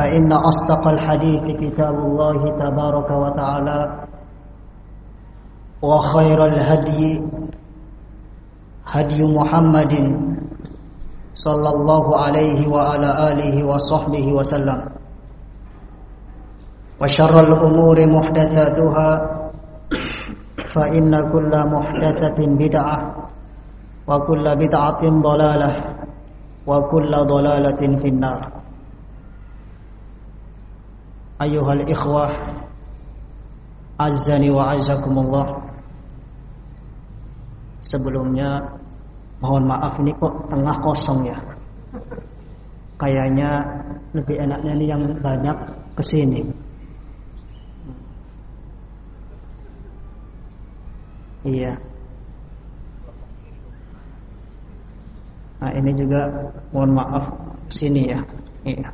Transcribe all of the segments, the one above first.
فإن أصدق الحديث كتاب الله تبارك وتعالى وخير الهدي هدي محمد صلى الله عليه وعلى آله وصحبه وسلم. وشر الأمور محدثاتها فإن كل محدثة بدعة وكل بدعة ضلالة وكل ضلالة في النار. ayuhal ikhwah azani wa azakumullah sebelumnya mohon maaf ini kok tengah kosong ya. Kayaknya lebih enaknya ini yang banyak ke sini iya. Nah ini juga mohon maaf sini ya. Iya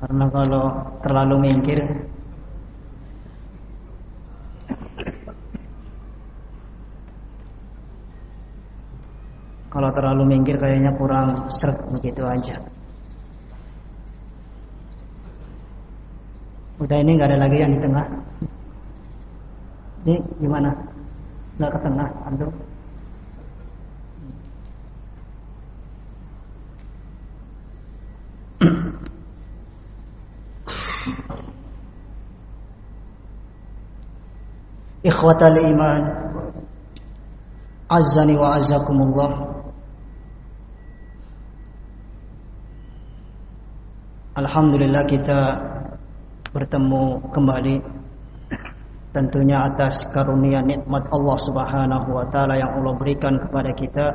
karena kalau terlalu minggir Kalau terlalu minggir kayaknya kurang seret begitu aja Udah ini nggak ada lagi yang di tengah Ini gimana? Nggak ke tengah antum? Ikhwatal iman Azzani wa azzakumullah Alhamdulillah kita bertemu kembali Tentunya atas karunia nikmat Allah subhanahu wa ta'ala yang Allah berikan kepada kita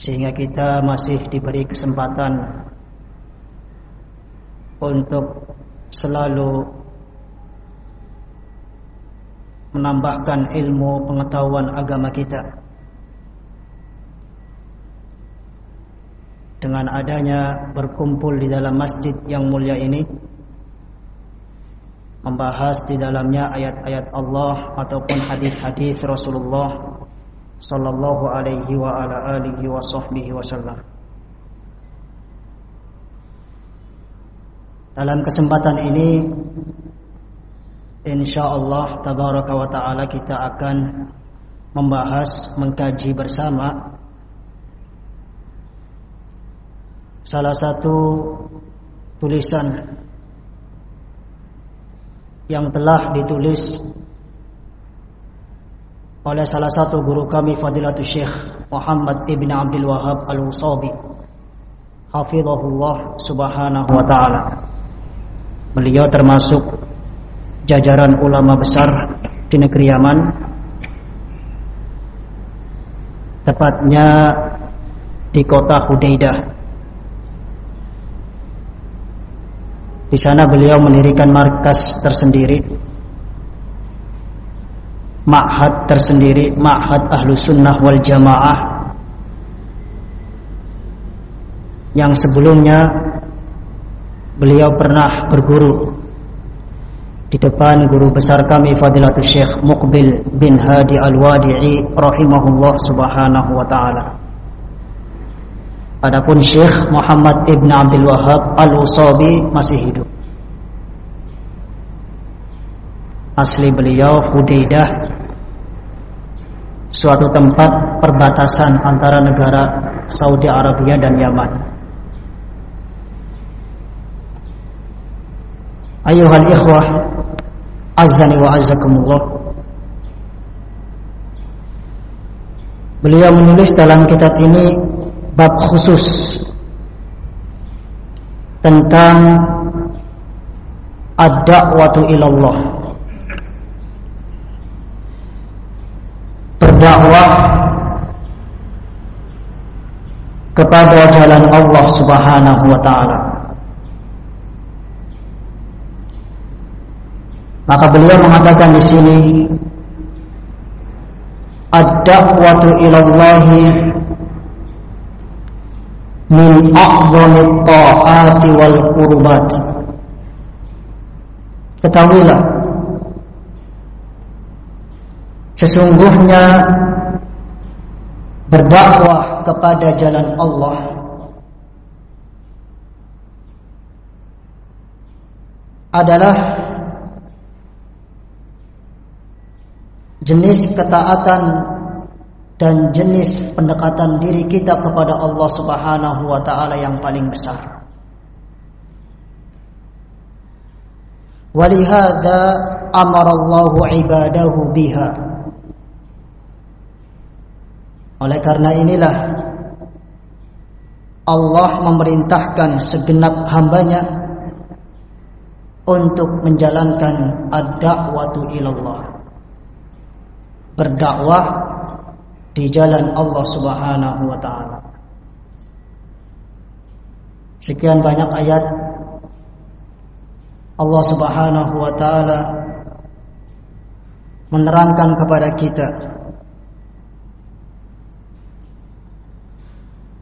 Sehingga kita masih diberi kesempatan Untuk selalu menambahkan ilmu pengetahuan agama kita. Dengan adanya berkumpul di dalam masjid yang mulia ini membahas di dalamnya ayat-ayat Allah ataupun hadis-hadis Rasulullah sallallahu alaihi wa ala alihi wa sahbihi wasallam dalam kesempatan ini insyaallah tabaraka wa taala kita akan membahas mengkaji bersama salah satu tulisan yang telah ditulis oleh salah satu guru kami Fadilatul Syekh Muhammad Ibn Abdul Wahab Al-Usabi hafizahullah subhanahu wa taala. Beliau termasuk jajaran ulama besar di negeri Yaman. Tepatnya di kota Hudaidah. Di sana beliau mendirikan markas tersendiri ma'had tersendiri ma'had ahlu sunnah wal jamaah. Yang sebelumnya beliau pernah berguru di depan guru besar kami Fadilatul Syekh Muqbil bin Hadi Al-Wadi'i rahimahullah subhanahu wa taala. Adapun Syekh Muhammad Ibn Abdul Wahab Al-Usabi masih hidup. Asli beliau Hudaidah suatu tempat perbatasan antara negara Saudi Arabia dan Yaman. Ayuhal ikhwah Azani wa azakumullah Beliau menulis dalam kitab ini Bab khusus Tentang Ad-da'watu ilallah. Berdakwah Kepada jalan Allah subhanahu wa ta'ala Maka beliau mengatakan di sini ad-da'watu ilallahi min a'zami ta'ati wal qurbat. Ketahuilah sesungguhnya berdakwah kepada jalan Allah adalah jenis ketaatan dan jenis pendekatan diri kita kepada Allah Subhanahu wa taala yang paling besar. Walihada amara ibadahu biha. Oleh karena inilah Allah memerintahkan segenap hambanya untuk menjalankan ad-da'watu ilallah berdakwah di jalan Allah Subhanahu wa taala. Sekian banyak ayat Allah Subhanahu wa taala menerangkan kepada kita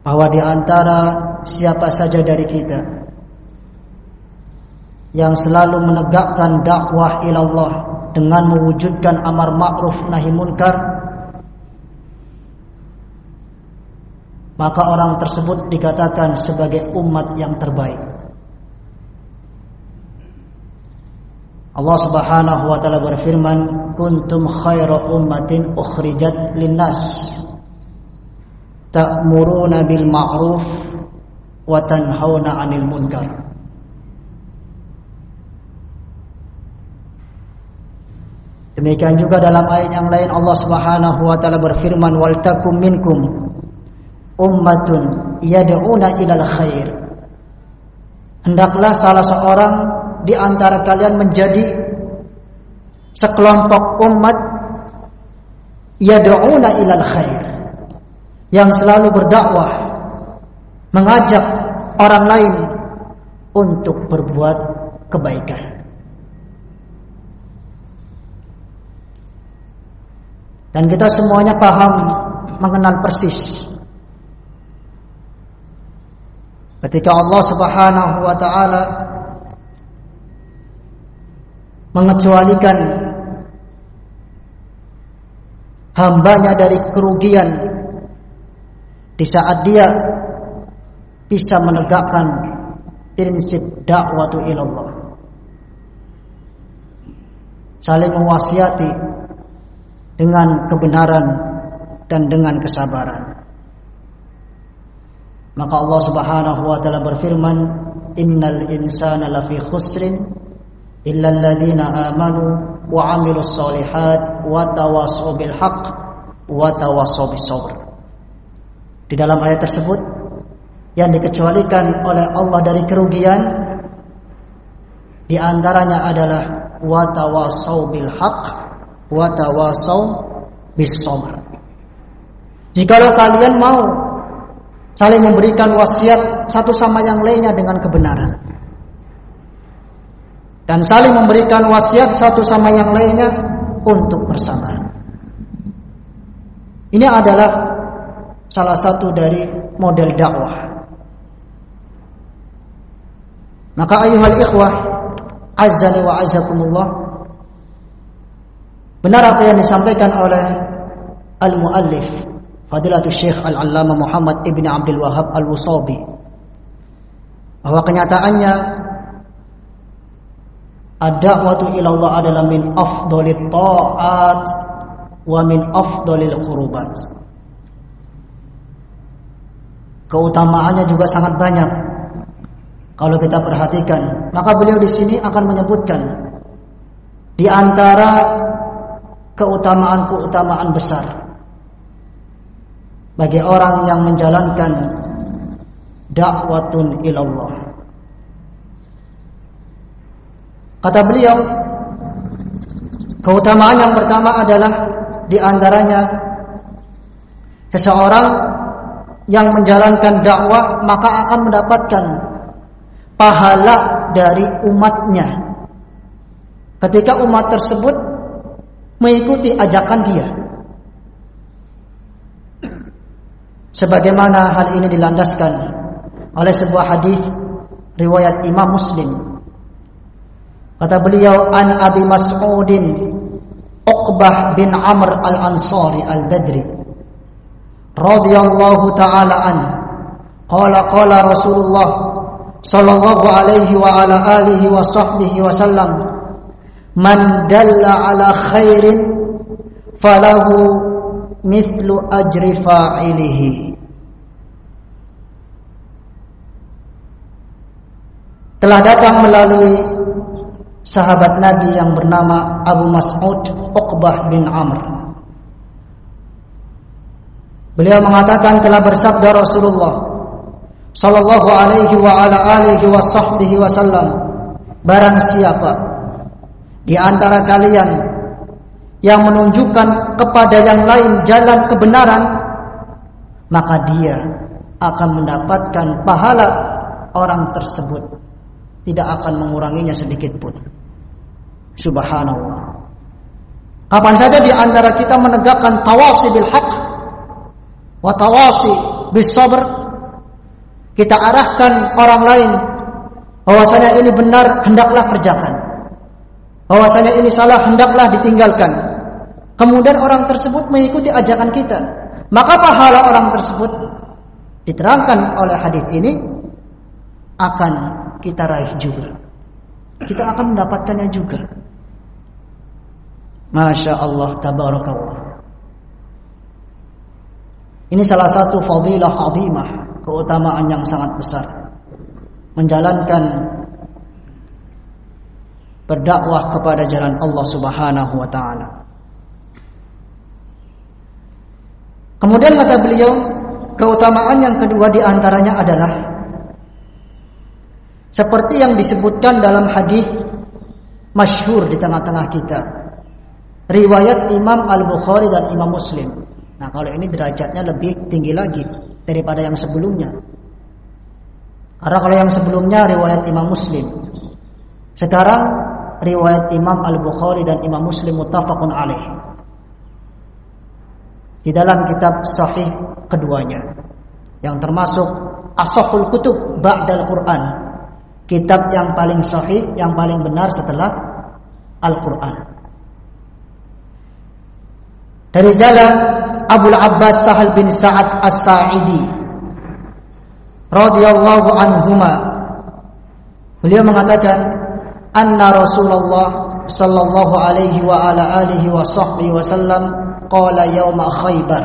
bahwa di antara siapa saja dari kita yang selalu menegakkan dakwah ilallah dengan mewujudkan amar ma'ruf nahi munkar maka orang tersebut dikatakan sebagai umat yang terbaik. Allah Subhanahu wa taala berfirman kuntum khaira ummatin ukhrijat linnas. Ta'muruna bil ma'ruf wa tanhauna 'anil munkar Demikian juga dalam ayat yang lain Allah Subhanahu wa taala berfirman wal takum minkum ummatun yad'una ilal khair. Hendaklah salah seorang di antara kalian menjadi sekelompok umat yad'una ilal khair yang selalu berdakwah mengajak orang lain untuk berbuat kebaikan. Dan kita semuanya paham mengenal persis. Ketika Allah Subhanahu wa taala mengecualikan hambanya dari kerugian di saat dia bisa menegakkan prinsip dakwah ilallah. Saling mewasiati dengan kebenaran dan dengan kesabaran. Maka Allah Subhanahu wa taala berfirman, "Innal insana lafi khusrin illa alladziina amanu wa 'amilus shalihat wa tawassaw bil haqq wa tawassaw bis sabr." Di dalam ayat tersebut yang dikecualikan oleh Allah dari kerugian di antaranya adalah wa tawassaw bil haqq wa tawasau. Jikalau kalian mau saling memberikan wasiat satu sama yang lainnya dengan kebenaran dan saling memberikan wasiat satu sama yang lainnya untuk bersabar. Ini adalah salah satu dari model dakwah. Maka ayuhal ikhwah Azzani wa azzakumullah. Benar apa yang disampaikan oleh al-muallif Fadilatul Syekh Al-Allamah Muhammad Ibn Abdul Wahab Al-Wusabi bahwa kenyataannya ad-da'watu ila Allah adalah min afdalit ta'at wa min afdalil qurubat. Keutamaannya juga sangat banyak. Kalau kita perhatikan, maka beliau di sini akan menyebutkan di antara keutamaan-keutamaan besar bagi orang yang menjalankan dakwatun ilallah. Kata beliau, keutamaan yang pertama adalah di antaranya seseorang yang menjalankan dakwah maka akan mendapatkan pahala dari umatnya. Ketika umat tersebut mengikuti ajakan dia. Sebagaimana hal ini dilandaskan oleh sebuah hadis riwayat Imam Muslim. Kata beliau an Abi Mas'udin Uqbah bin Amr al-Ansari al-Badri radhiyallahu taala an qala qala Rasulullah sallallahu alaihi wa ala alihi wa sahbihi wa sallam man dalla ala khairin falahu mithlu ajri fa'ilihi. Telah datang melalui sahabat Nabi yang bernama Abu Mas'ud Uqbah bin Amr. Beliau mengatakan telah bersabda Rasulullah sallallahu alaihi wa ala alihi wa sahbihi wasallam barang siapa di antara kalian yang menunjukkan kepada yang lain jalan kebenaran maka dia akan mendapatkan pahala orang tersebut. Tidak akan menguranginya sedikit pun. Subhanallah. Kapan saja di antara kita menegakkan tawasi bil haqq watawasi bis sabr kita arahkan orang lain bahwasanya ini benar hendaklah kerjakan bahwasanya ini salah hendaklah ditinggalkan. Kemudian orang tersebut mengikuti ajakan kita. Maka pahala orang tersebut diterangkan oleh hadis ini akan kita raih juga. Kita akan mendapatkannya juga. Masya Allah tabarakallah. Ini salah satu fadilah azimah, keutamaan yang sangat besar. Menjalankan berdakwah kepada jalan Allah Subhanahu wa taala. Kemudian kata beliau, keutamaan yang kedua di antaranya adalah seperti yang disebutkan dalam hadis masyhur di tengah-tengah kita. Riwayat Imam Al-Bukhari dan Imam Muslim Nah kalau ini derajatnya lebih tinggi lagi daripada yang sebelumnya. Karena kalau yang sebelumnya riwayat Imam Muslim. Sekarang riwayat Imam Al-Bukhari dan Imam Muslim muttafaqun alaih. Di dalam kitab sahih keduanya yang termasuk Asahul Kutub Ba'dal Quran. Kitab yang paling sahih, yang paling benar setelah Al-Quran. Dari jalan Abu Abbas Sahal bin Sa'ad As-Sa'idi radhiyallahu anhuma beliau mengatakan anna Rasulullah sallallahu alaihi wa ala alihi wa sahbihi wasallam qala yauma Khaybar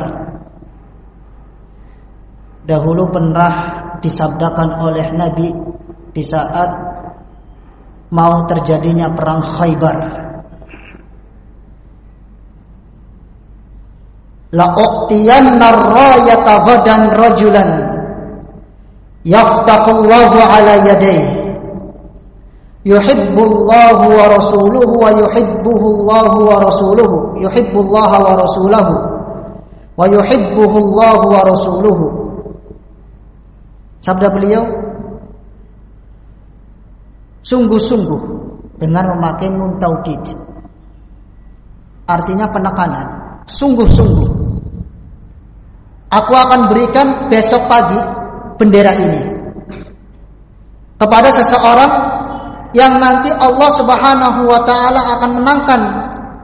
dahulu pernah disabdakan oleh Nabi di saat mau terjadinya perang Khaybar. La ar-rayata ghadan rajulan. Yaftahu Allahu ala yadayhi yuhibbu Allahu wa rasuluhu wa yuhibbuhu Allahu wa rasuluhu. Yuhibbu Allah wa rasuluhu wa yuhibbuhu Allahu wa rasuluhu. Sabda beliau sungguh-sungguh dengan memakai nun taukid artinya penekanan. Sungguh-sungguh. Aku akan berikan besok pagi bendera ini kepada seseorang yang nanti Allah Subhanahu wa taala akan menangkan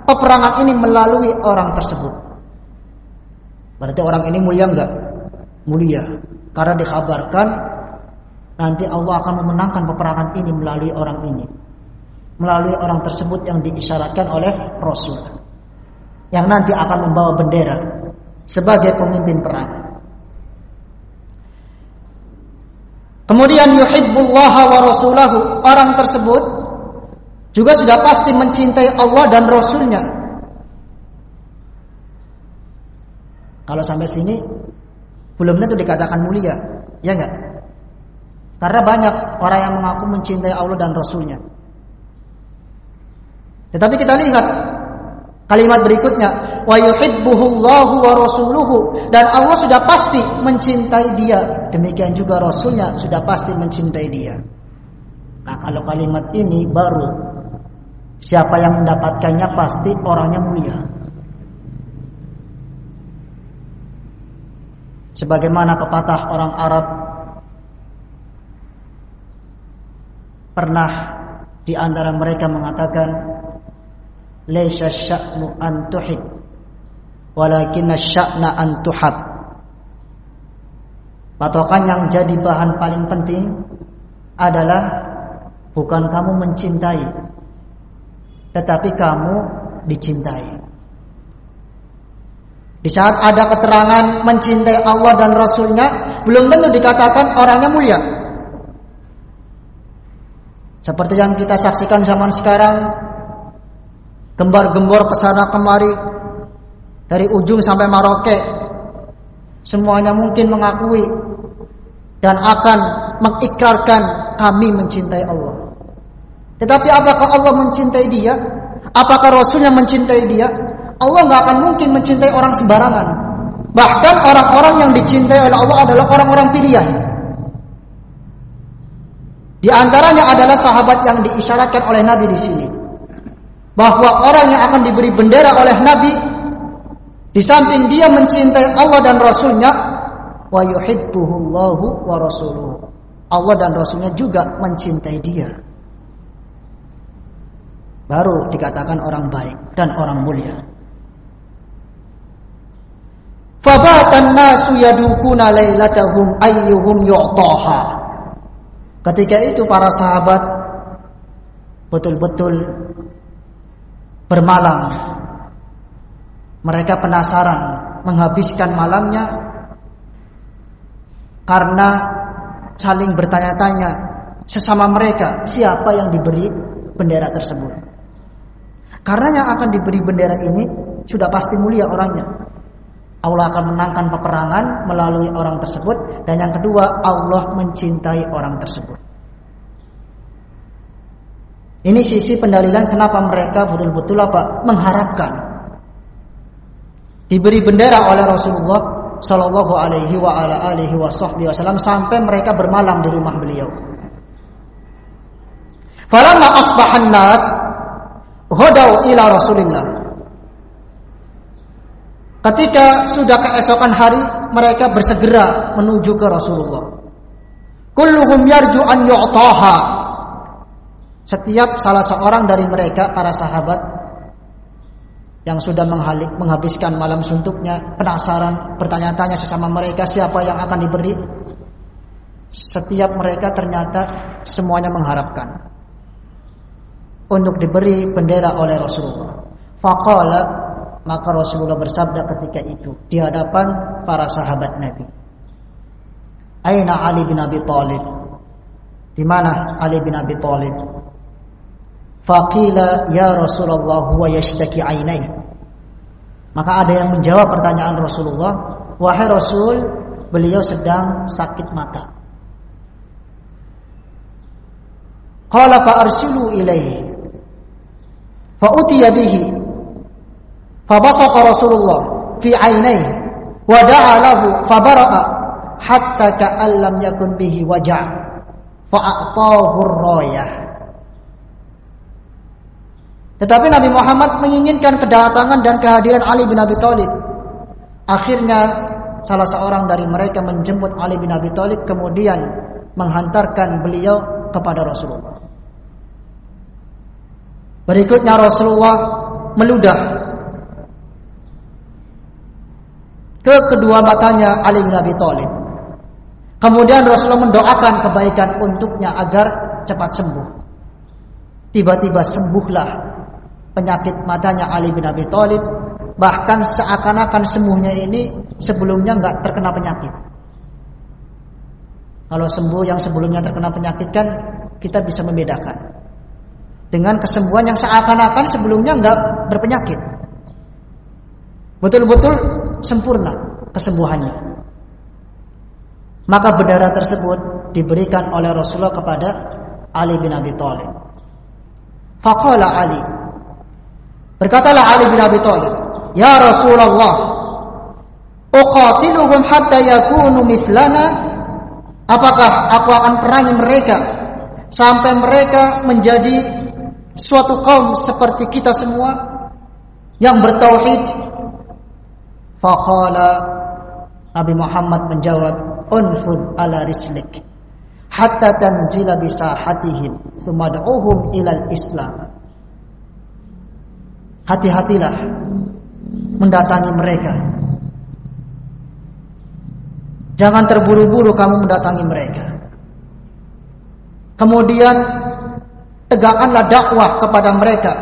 peperangan ini melalui orang tersebut. Berarti orang ini mulia enggak? Mulia. Karena dikabarkan nanti Allah akan memenangkan peperangan ini melalui orang ini. Melalui orang tersebut yang diisyaratkan oleh Rasul. Yang nanti akan membawa bendera sebagai pemimpin perang. Kemudian yuhibbullah wa rasulahu. Orang tersebut juga sudah pasti mencintai Allah dan Rasulnya. Kalau sampai sini belum tentu dikatakan mulia, ya enggak? Karena banyak orang yang mengaku mencintai Allah dan Rasulnya. Tetapi kita lihat kalimat berikutnya, wa yuhibbuhullahu wa rasuluhu. Dan Allah sudah pasti mencintai dia. Demikian juga rasulnya sudah pasti mencintai dia. Nah kalau kalimat ini baru siapa yang mendapatkannya pasti orangnya mulia. Sebagaimana pepatah orang Arab pernah di antara mereka mengatakan laisa sya'nu an tuhib walakin sya'na an tuhab patokan yang jadi bahan paling penting adalah bukan kamu mencintai tetapi kamu dicintai. Di saat ada keterangan mencintai Allah dan Rasulnya belum tentu dikatakan orangnya mulia. Seperti yang kita saksikan zaman sekarang gembar-gembor ke sana kemari dari ujung sampai Maroke semuanya mungkin mengakui dan akan mengikrarkan kami mencintai Allah. Tetapi apakah Allah mencintai dia? Apakah Rasulnya mencintai dia? Allah nggak akan mungkin mencintai orang sembarangan. Bahkan orang-orang yang dicintai oleh Allah adalah orang-orang pilihan. Di antaranya adalah sahabat yang diisyaratkan oleh Nabi di sini. Bahwa orang yang akan diberi bendera oleh Nabi di samping dia mencintai Allah dan Rasulnya, wa yuhibbuhullahu wa rasuluhu. Allah dan Rasulnya juga mencintai dia. Baru dikatakan orang baik dan orang mulia. Fabatan nasu yadukuna lailatahum ayyuhum yu'taha. Ketika itu para sahabat betul-betul bermalam mereka penasaran menghabiskan malamnya karena saling bertanya-tanya sesama mereka siapa yang diberi bendera tersebut. Karena yang akan diberi bendera ini sudah pasti mulia orangnya. Allah akan menangkan peperangan melalui orang tersebut dan yang kedua Allah mencintai orang tersebut. Ini sisi pendalilan kenapa mereka betul-betul apa? mengharapkan diberi bendera oleh Rasulullah Shallallahu Alaihi wa ala alihi wasallam sampai mereka bermalam di rumah beliau. Falamma asbahan nas hodau ila Rasulillah. Ketika sudah keesokan hari mereka bersegera menuju ke Rasulullah. Kulluhum yarju an yu'taha. Setiap salah seorang dari mereka para sahabat yang sudah menghabiskan malam suntuknya, penasaran, bertanya-tanya sesama mereka siapa yang akan diberi. Setiap mereka ternyata semuanya mengharapkan untuk diberi bendera oleh Rasulullah. Faqala maka Rasulullah bersabda ketika itu di hadapan para sahabat Nabi. Aina Ali bin Abi Thalib? Di mana Ali bin Abi Thalib? Faqila ya Rasulullah huwa yashtaki ainai. Maka ada yang menjawab pertanyaan Rasulullah, "Wahai Rasul, beliau sedang sakit mata." Qala fa arsilu ilaihi. Fa utiya bihi. Fa basaqa Rasulullah fi ainaihi wa da'a lahu fa bara'a hatta ka'an lam yakun bihi waja' fa a'tahu ar-rayah. Tetapi Nabi Muhammad menginginkan kedatangan dan kehadiran Ali bin Abi Thalib. Akhirnya salah seorang dari mereka menjemput Ali bin Abi Thalib kemudian menghantarkan beliau kepada Rasulullah. Berikutnya Rasulullah meludah ke kedua matanya Ali bin Abi Thalib. Kemudian Rasulullah mendoakan kebaikan untuknya agar cepat sembuh. Tiba-tiba sembuhlah penyakit matanya Ali bin Abi Thalib. Bahkan seakan-akan sembuhnya ini sebelumnya nggak terkena penyakit. Kalau sembuh yang sebelumnya terkena penyakit kan kita bisa membedakan. Dengan kesembuhan yang seakan-akan sebelumnya nggak berpenyakit. Betul-betul sempurna kesembuhannya. Maka bendera tersebut diberikan oleh Rasulullah kepada Ali bin Abi Thalib. Faqala Ali. Berkatalah Ali bin Abi Thalib, "Ya Rasulullah, uqatiluhum hatta yakunu mithlana?" Apakah aku akan perangi mereka sampai mereka menjadi suatu kaum seperti kita semua yang bertauhid Faqala Nabi Muhammad menjawab, "Unfud ala rislik hatta tanzila bi sahatihim, thumma da'uhum ilal Islam." Hati-hatilah mendatangi mereka. Jangan terburu-buru kamu mendatangi mereka. Kemudian tegakkanlah dakwah kepada mereka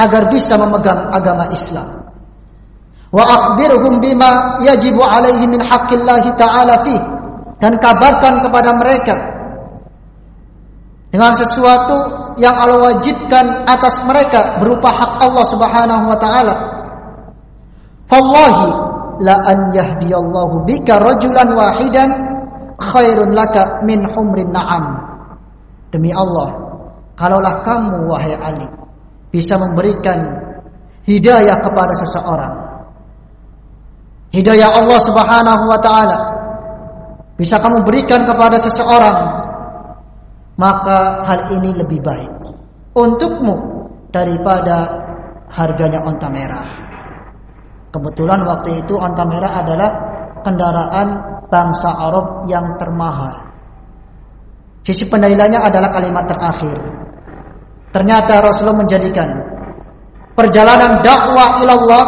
agar bisa memegang agama Islam wa akhbirhum bima yajibu alaihi min haqqillahi ta'ala fi dan kabarkan kepada mereka dengan sesuatu yang Allah wajibkan atas mereka berupa hak Allah Subhanahu wa taala. Wallahi la an yahdiyallahu bika rajulan wahidan khairun laka min humrin na'am. Demi Allah, kalaulah kamu wahai Ali bisa memberikan hidayah kepada seseorang hidayah Allah Subhanahu wa taala bisa kamu berikan kepada seseorang maka hal ini lebih baik untukmu daripada harganya onta merah. Kebetulan waktu itu onta merah adalah kendaraan bangsa Arab yang termahal. Sisi pendalilannya adalah kalimat terakhir. Ternyata Rasulullah menjadikan perjalanan dakwah ilallah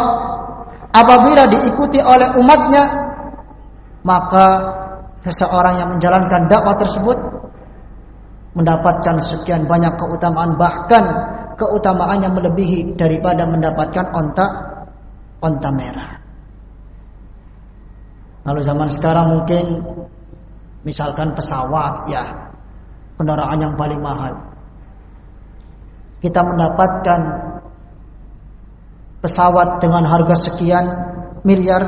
apabila diikuti oleh umatnya maka seseorang yang menjalankan dakwah tersebut mendapatkan sekian banyak keutamaan bahkan keutamaan yang melebihi daripada mendapatkan onta onta merah. Lalu zaman sekarang mungkin misalkan pesawat ya kendaraan yang paling mahal. Kita mendapatkan pesawat dengan harga sekian miliar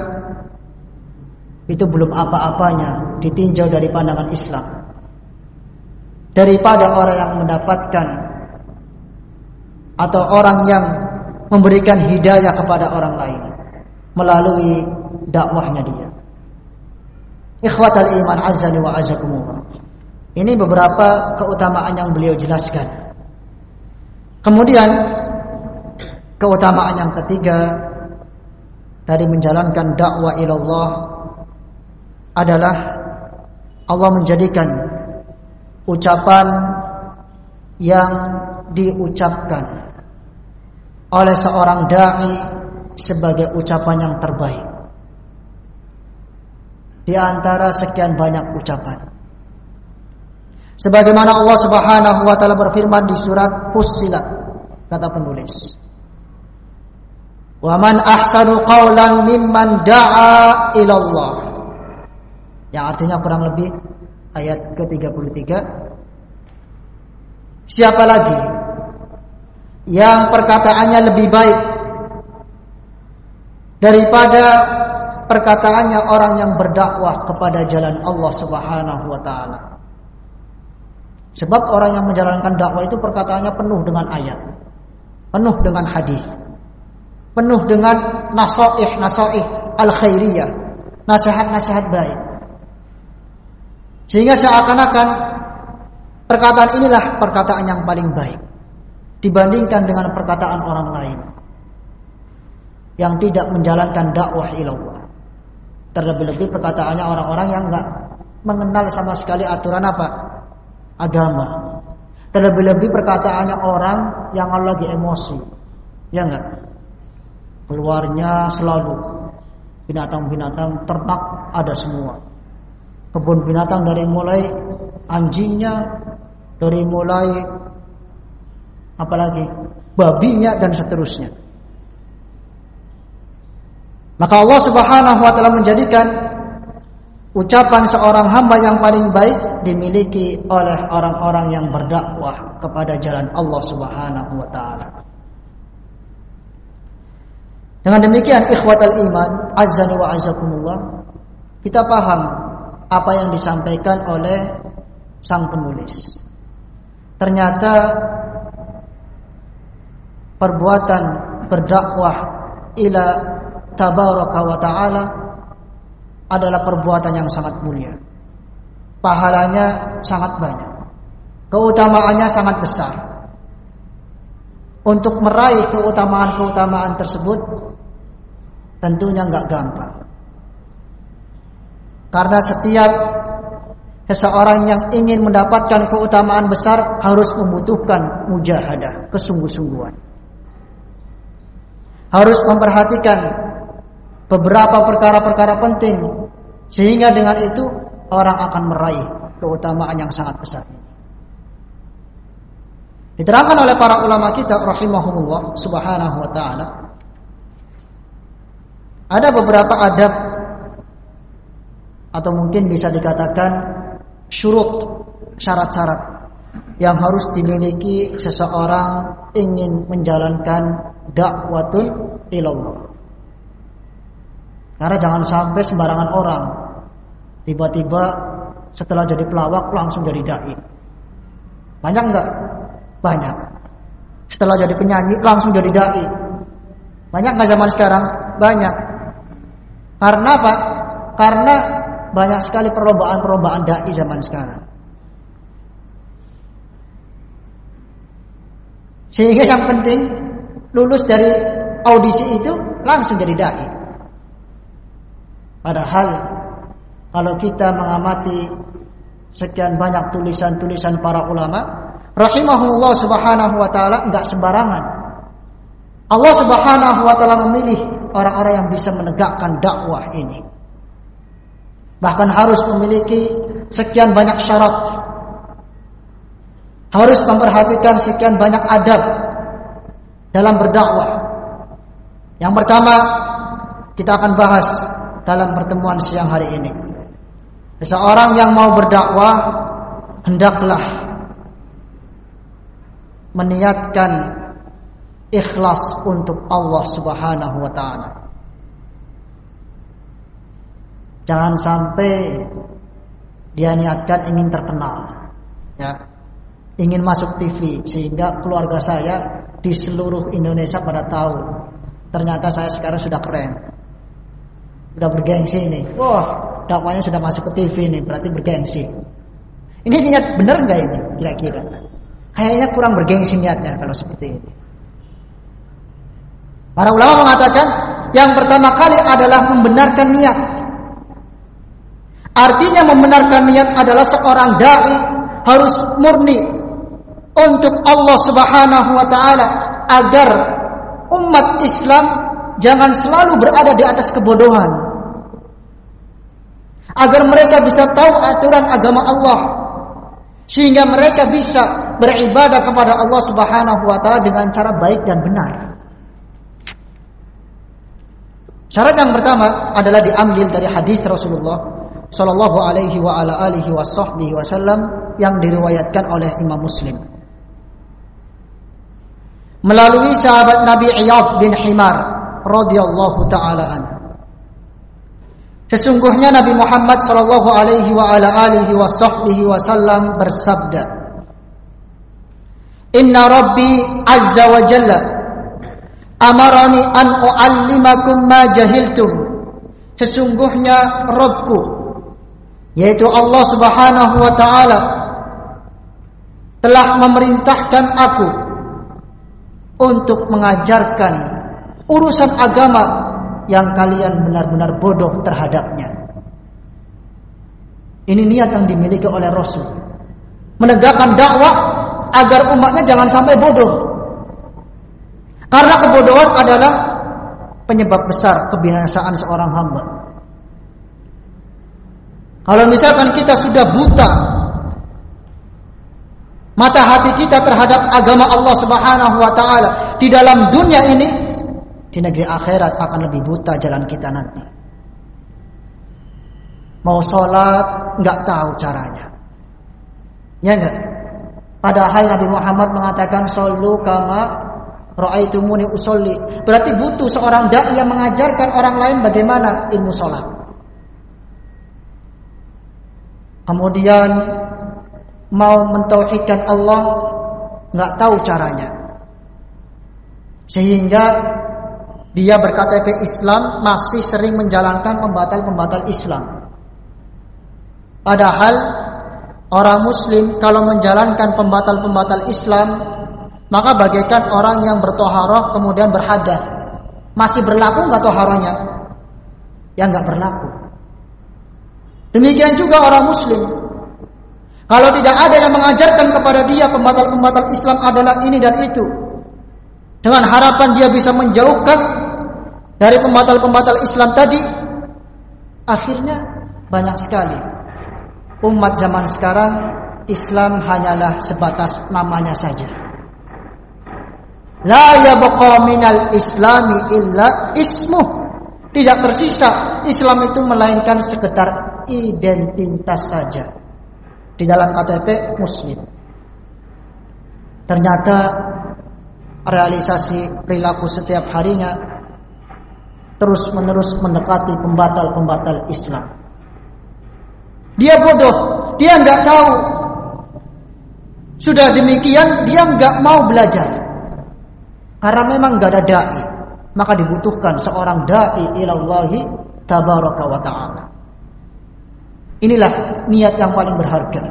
itu belum apa-apanya ditinjau dari pandangan Islam daripada orang yang mendapatkan atau orang yang memberikan hidayah kepada orang lain melalui dakwahnya dia. Ikhwatal iman azani wa azakumullah. Ini beberapa keutamaan yang beliau jelaskan. Kemudian Keutamaan yang ketiga dari menjalankan dakwah ilallah adalah Allah menjadikan ucapan yang diucapkan oleh seorang dai sebagai ucapan yang terbaik di antara sekian banyak ucapan. Sebagaimana Allah Subhanahu wa taala berfirman di surat Fussilat kata penulis Wa man ahsanu qawlan mimman da'a ilallah. Yang artinya kurang lebih ayat ke-33. Siapa lagi yang perkataannya lebih baik daripada perkataannya orang yang berdakwah kepada jalan Allah Subhanahu wa taala. Sebab orang yang menjalankan dakwah itu perkataannya penuh dengan ayat, penuh dengan hadis penuh dengan nasaih al khairiyah nasihat-nasihat baik sehingga seakan-akan perkataan inilah perkataan yang paling baik dibandingkan dengan perkataan orang lain yang tidak menjalankan dakwah ilallah terlebih-lebih perkataannya orang-orang yang enggak mengenal sama sekali aturan apa agama Terlebih-lebih perkataannya orang yang lagi emosi. Ya enggak? Keluarnya selalu binatang-binatang ternak ada semua. Kebun binatang dari mulai anjingnya, dari mulai apalagi babinya dan seterusnya. Maka Allah Subhanahu wa taala menjadikan ucapan seorang hamba yang paling baik dimiliki oleh orang-orang yang berdakwah kepada jalan Allah Subhanahu wa taala. Dengan demikian ikhwatal iman, azza wa azakumullah, kita paham apa yang disampaikan oleh sang penulis. Ternyata perbuatan berdakwah ila tabaraka wa taala adalah perbuatan yang sangat mulia. Pahalanya sangat banyak. Keutamaannya sangat besar. Untuk meraih keutamaan-keutamaan tersebut tentunya nggak gampang. Karena setiap seseorang yang ingin mendapatkan keutamaan besar harus membutuhkan mujahadah, kesungguh-sungguhan. Harus memperhatikan beberapa perkara-perkara penting sehingga dengan itu orang akan meraih keutamaan yang sangat besar. Diterangkan oleh para ulama kita rahimahumullah subhanahu wa taala ada beberapa adab atau mungkin bisa dikatakan syurut syarat-syarat yang harus dimiliki seseorang ingin menjalankan dakwatul ilallah. Karena jangan sampai sembarangan orang tiba-tiba setelah jadi pelawak langsung jadi dai. Banyak enggak? Banyak. Setelah jadi penyanyi langsung jadi dai. Banyak enggak zaman sekarang? Banyak. Karena apa? Karena banyak sekali perlombaan-perlombaan dai zaman sekarang. Sehingga yang penting lulus dari audisi itu langsung jadi dai. Padahal kalau kita mengamati sekian banyak tulisan-tulisan para ulama, rahimahullah subhanahu wa taala enggak sembarangan. Allah subhanahu wa taala memilih orang-orang yang bisa menegakkan dakwah ini. Bahkan harus memiliki sekian banyak syarat. Harus memperhatikan sekian banyak adab dalam berdakwah. Yang pertama kita akan bahas dalam pertemuan siang hari ini. Seseorang yang mau berdakwah hendaklah meniatkan ikhlas untuk Allah Subhanahu wa taala. Jangan sampai dia niatkan ingin terkenal. Ya. Ingin masuk TV sehingga keluarga saya di seluruh Indonesia pada tahu ternyata saya sekarang sudah keren. Sudah bergengsi ini. Wah, dakwanya sudah masuk ke TV ini, berarti bergengsi. Ini niat benar nggak ini kira-kira? Kayaknya kurang bergengsi niatnya kalau seperti ini. Para ulama mengatakan yang pertama kali adalah membenarkan niat. Artinya membenarkan niat adalah seorang dai harus murni untuk Allah Subhanahu wa taala agar umat Islam jangan selalu berada di atas kebodohan agar mereka bisa tahu aturan agama Allah sehingga mereka bisa beribadah kepada Allah Subhanahu wa taala dengan cara baik dan benar. Syarat yang pertama adalah diambil dari hadis Rasulullah sallallahu alaihi wa ala alihi wasallam yang diriwayatkan oleh Imam Muslim. Melalui sahabat Nabi Iyad bin Himar radhiyallahu taala anhu Sesungguhnya Nabi Muhammad sallallahu alaihi wa ala alihi wasallam bersabda Inna Rabbi azza wa jalla amarani an uallimakum ma jahiltum Sesungguhnya Rabbku yaitu Allah Subhanahu wa taala telah memerintahkan aku untuk mengajarkan urusan agama yang kalian benar-benar bodoh terhadapnya. Ini niat yang dimiliki oleh Rasul. Menegakkan dakwah agar umatnya jangan sampai bodoh. Karena kebodohan adalah penyebab besar kebinasaan seorang hamba. Kalau misalkan kita sudah buta mata hati kita terhadap agama Allah Subhanahu wa taala di dalam dunia ini, di negeri akhirat akan lebih buta jalan kita nanti. Mau sholat nggak tahu caranya, ya enggak? Padahal Nabi Muhammad mengatakan solu kama ro'aitumuni usolli. Berarti butuh seorang dai yang mengajarkan orang lain bagaimana ilmu sholat. Kemudian mau mentauhidkan Allah nggak tahu caranya. Sehingga dia berKTP Islam masih sering menjalankan pembatal-pembatal Islam. Padahal orang muslim kalau menjalankan pembatal-pembatal Islam maka bagaikan orang yang bertoharoh kemudian berhadah. Masih berlaku nggak toharohnya? Ya nggak berlaku. Demikian juga orang muslim. Kalau tidak ada yang mengajarkan kepada dia pembatal-pembatal Islam adalah ini dan itu. Dengan harapan dia bisa menjauhkan dari pembatal-pembatal Islam tadi. Akhirnya banyak sekali umat zaman sekarang Islam hanyalah sebatas namanya saja. La yabqa minal islami illa ismu. Tidak tersisa Islam itu melainkan sekedar identitas saja. Di dalam KTP muslim. Ternyata realisasi perilaku setiap harinya terus menerus mendekati pembatal-pembatal Islam. Dia bodoh, dia nggak tahu. Sudah demikian dia nggak mau belajar. Karena memang nggak ada dai, maka dibutuhkan seorang dai ilallahi tabaraka wa taala. Inilah niat yang paling berharga.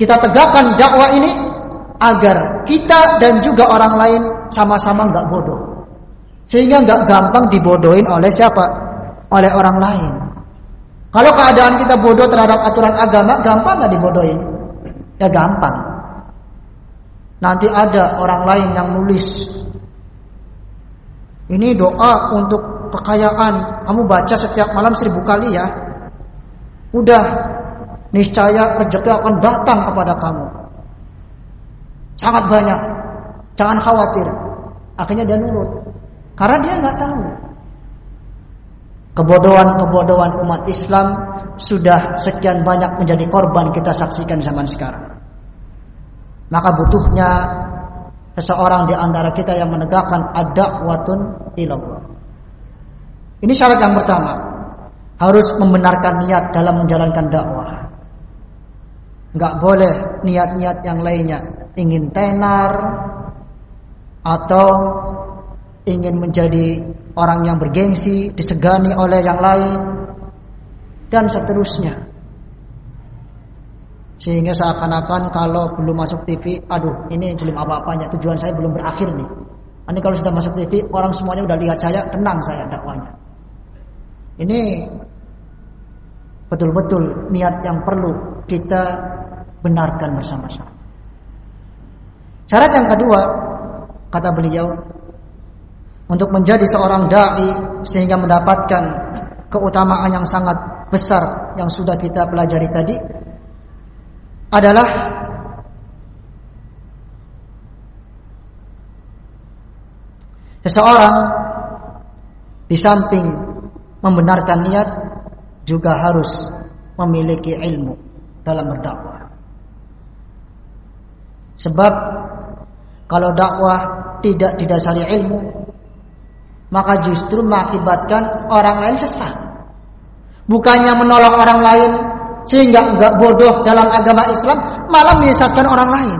Kita tegakkan dakwah ini agar kita dan juga orang lain sama-sama nggak bodoh. Sehingga nggak gampang dibodohin oleh siapa? Oleh orang lain. Kalau keadaan kita bodoh terhadap aturan agama, gampang nggak dibodohin? Ya gampang. Nanti ada orang lain yang nulis. Ini doa untuk kekayaan. Kamu baca setiap malam seribu kali ya. Udah, niscaya rezeki akan datang kepada kamu. Sangat banyak. Jangan khawatir. Akhirnya dia nurut. Karena dia nggak tahu Kebodohan-kebodohan umat Islam sudah sekian banyak menjadi korban kita saksikan zaman sekarang. Maka butuhnya seseorang di antara kita yang menegakkan ad-da'watun ilallah. Ini syarat yang pertama. Harus membenarkan niat dalam menjalankan dakwah. Enggak boleh niat-niat yang lainnya ingin tenar atau ingin menjadi orang yang bergengsi, disegani oleh yang lain, dan seterusnya. Sehingga seakan-akan kalau belum masuk TV, aduh ini belum apa-apanya, tujuan saya belum berakhir nih. Nanti kalau sudah masuk TV, orang semuanya udah lihat saya, tenang saya dakwanya. Ini betul-betul niat yang perlu kita benarkan bersama-sama. Syarat yang kedua, kata beliau, untuk menjadi seorang dai sehingga mendapatkan keutamaan yang sangat besar yang sudah kita pelajari tadi adalah seseorang di samping membenarkan niat juga harus memiliki ilmu dalam berdakwah. Sebab kalau dakwah tidak didasari ilmu, maka justru mengakibatkan orang lain sesat. Bukannya menolong orang lain sehingga enggak bodoh dalam agama Islam, malah menyesatkan orang lain.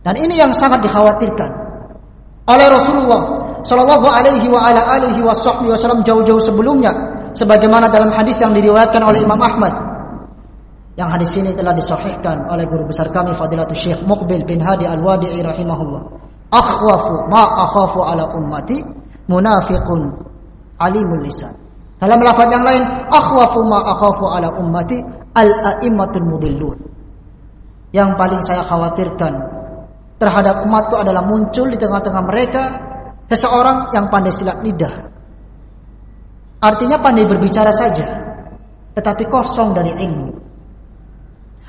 Dan ini yang sangat dikhawatirkan oleh Rasulullah Shallallahu Alaihi wa ala alihi Wasallam jauh-jauh sebelumnya, sebagaimana dalam hadis yang diriwayatkan oleh Imam Ahmad. Yang hadis ini telah disahihkan oleh guru besar kami Fadilatul Syekh Muqbil bin Hadi Al-Wadi'i rahimahullah akhwafu ma akhafu ala ummati munafiqun alimul lisan. Dalam lafaz yang lain, akhwafu ma akhafu ala ummati al-a'immatul mudillun. Yang paling saya khawatirkan terhadap umatku adalah muncul di tengah-tengah mereka seseorang yang pandai silat lidah. Artinya pandai berbicara saja, tetapi kosong dari ilmu.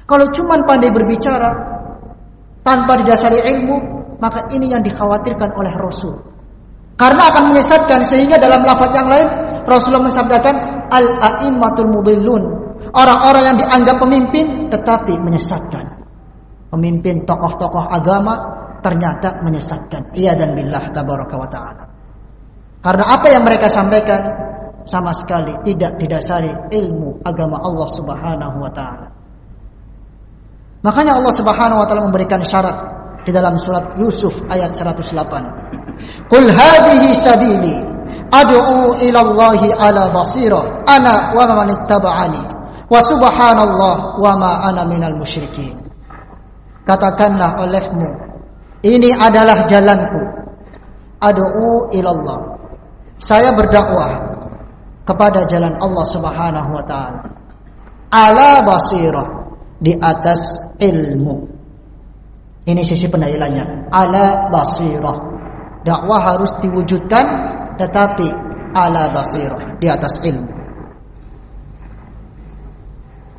Kalau cuma pandai berbicara tanpa didasari ilmu, maka ini yang dikhawatirkan oleh Rasul. Karena akan menyesatkan sehingga dalam lafaz yang lain Rasulullah mensabdakan al-a'immatul mudillun. Orang-orang yang dianggap pemimpin tetapi menyesatkan. Pemimpin tokoh-tokoh agama ternyata menyesatkan. Iya dan billah tabaraka wa taala. Karena apa yang mereka sampaikan sama sekali tidak didasari ilmu agama Allah Subhanahu wa taala. Makanya Allah Subhanahu wa taala memberikan syarat di dalam surat Yusuf ayat 108. Qul hadhihi sabili ad'u ila Allah ala basira ana wa man ittaba'ani wa subhanallah wa ma ana minal musyrikin. Katakanlah olehmu ini adalah jalanku. Ad'u ila Allah. Saya berdakwah kepada jalan Allah Subhanahu wa taala. Ala basirah di atas ilmu. Ini sisi pendalilannya. Ala basirah. Dakwah harus diwujudkan tetapi ala basirah, di atas ilmu.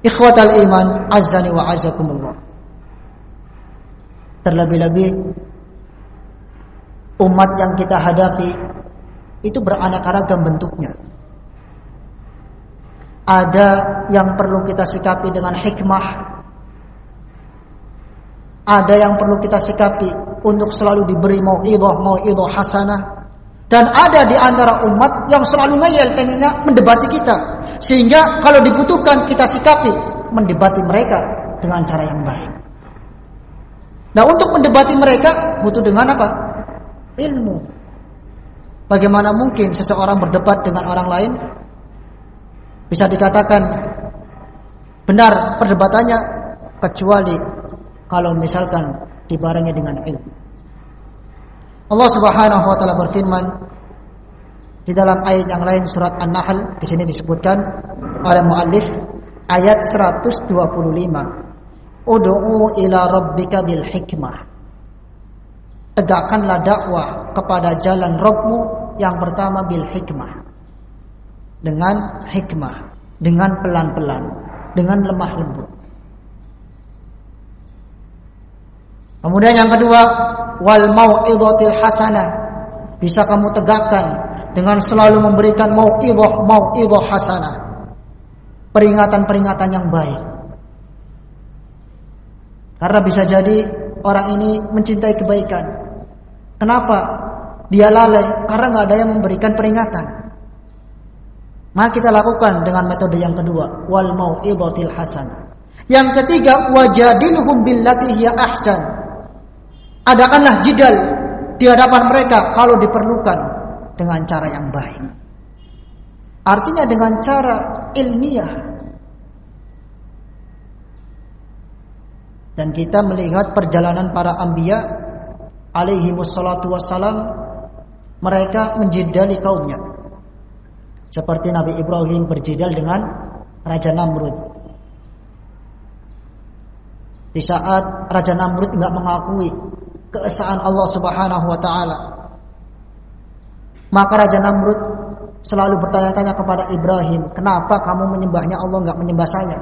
Ikhwatal iman, azani wa azakumullah. Terlebih-lebih umat yang kita hadapi itu beraneka ragam bentuknya. Ada yang perlu kita sikapi dengan hikmah, ada yang perlu kita sikapi untuk selalu diberi mau mau mau'idah hasanah. Dan ada di antara umat yang selalu ngeyel pengennya mendebati kita. Sehingga kalau dibutuhkan kita sikapi mendebati mereka dengan cara yang baik. Nah untuk mendebati mereka butuh dengan apa? Ilmu. Bagaimana mungkin seseorang berdebat dengan orang lain bisa dikatakan benar perdebatannya kecuali kalau misalkan dibarengi dengan ilmu. Allah Subhanahu wa taala berfirman di dalam ayat yang lain surat An-Nahl di sini disebutkan oleh muallif ayat 125. Ud'u ila rabbika bil hikmah. Tegakkanlah dakwah kepada jalan Rabbmu yang pertama bil hikmah. Dengan hikmah, dengan pelan-pelan, dengan lemah lembut. Kemudian yang kedua, wal mau'izatil hasanah. Bisa kamu tegakkan dengan selalu memberikan mau'izah, mau'izah hasanah. Peringatan-peringatan yang baik. Karena bisa jadi orang ini mencintai kebaikan. Kenapa? Dia lalai karena nggak ada yang memberikan peringatan. Maka kita lakukan dengan metode yang kedua, wal mau'izatil hasanah. Yang ketiga, wajadilhum billati hiya ahsan Adakanlah jidal di hadapan mereka kalau diperlukan dengan cara yang baik. Artinya dengan cara ilmiah. Dan kita melihat perjalanan para anbiya alaihi wassalatu wassalam mereka menjidali kaumnya. Seperti Nabi Ibrahim berjidal dengan Raja Namrud. Di saat Raja Namrud enggak mengakui keesaan Allah Subhanahu wa taala. Maka Raja Namrud selalu bertanya-tanya kepada Ibrahim, "Kenapa kamu menyembahnya Allah enggak menyembah saya?"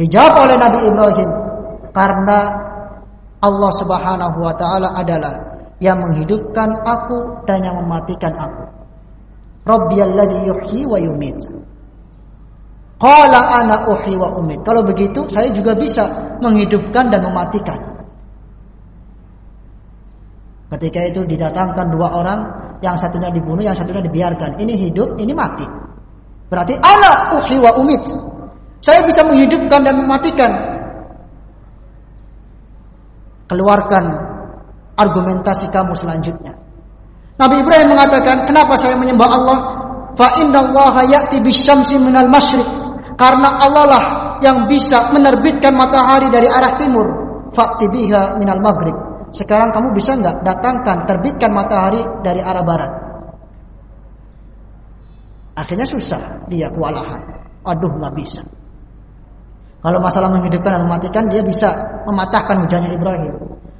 Dijawab oleh Nabi Ibrahim, "Karena Allah Subhanahu wa taala adalah yang menghidupkan aku dan yang mematikan aku. Rabbiyalladzi wa yumit." Qala ana uhyi umit. Kalau begitu saya juga bisa menghidupkan dan mematikan. Ketika itu didatangkan dua orang, yang satunya dibunuh, yang satunya dibiarkan. Ini hidup, ini mati. Berarti ana uhi wa umit. Saya bisa menghidupkan dan mematikan. Keluarkan argumentasi kamu selanjutnya. Nabi Ibrahim mengatakan, "Kenapa saya menyembah Allah? Fa innallaha ya'ti bisyamsi minal masyriq." Karena Allah lah yang bisa menerbitkan matahari dari arah timur. Fa'ti biha minal maghrib. Sekarang kamu bisa nggak datangkan, terbitkan matahari dari arah barat? Akhirnya susah, dia kewalahan. Aduh nggak bisa. Kalau masalah menghidupkan dan mematikan dia bisa mematahkan hujannya Ibrahim.